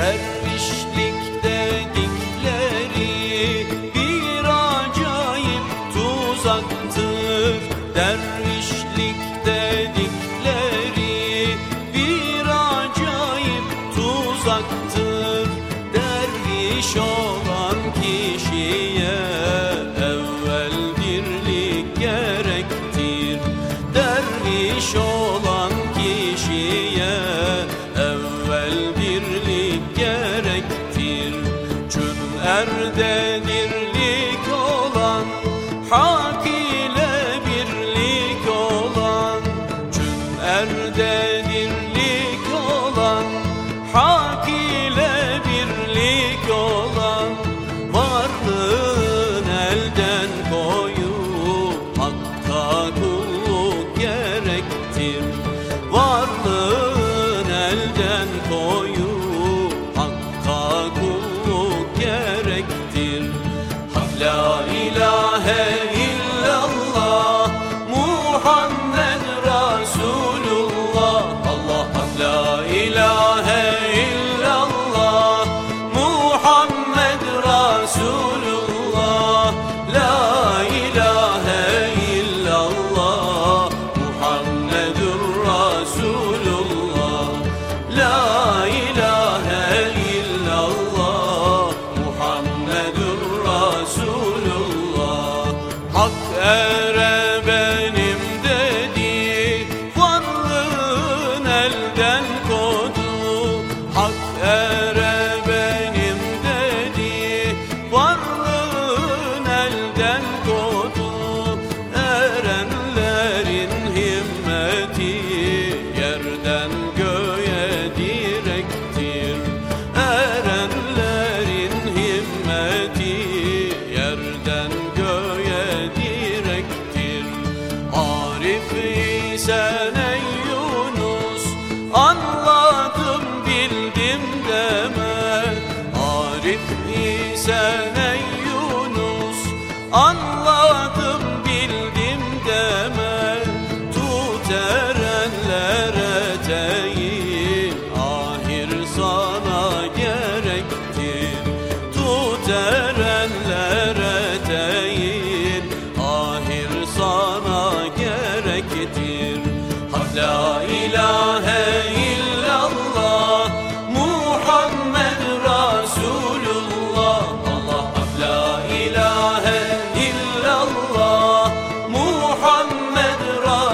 Dervişlikte dikleri bir acayip tuzaktır. Dervişlikte dikleri bir acayip tuzaktır. Derviş olan kişiye evvel birlik gerektir. Derviş olan kişiye elden koyu Hakka kulluk gerektir. Hak la ilahe hak. Öğret ey Yunus Anladım bildim deme. Tut erenlere teyim Ahir sana gerektir. Tut erenlere teyim Ahir sana gerektir.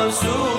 azul.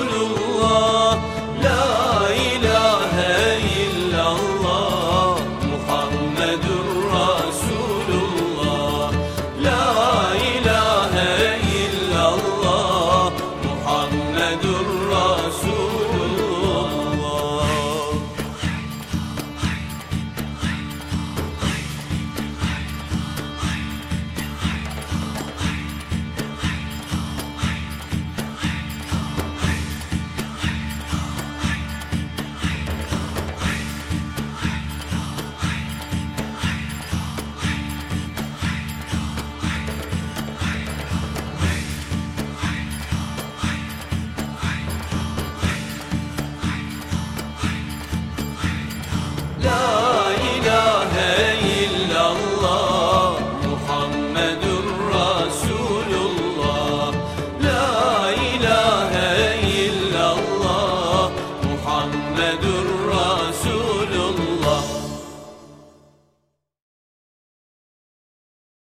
Mehmet'im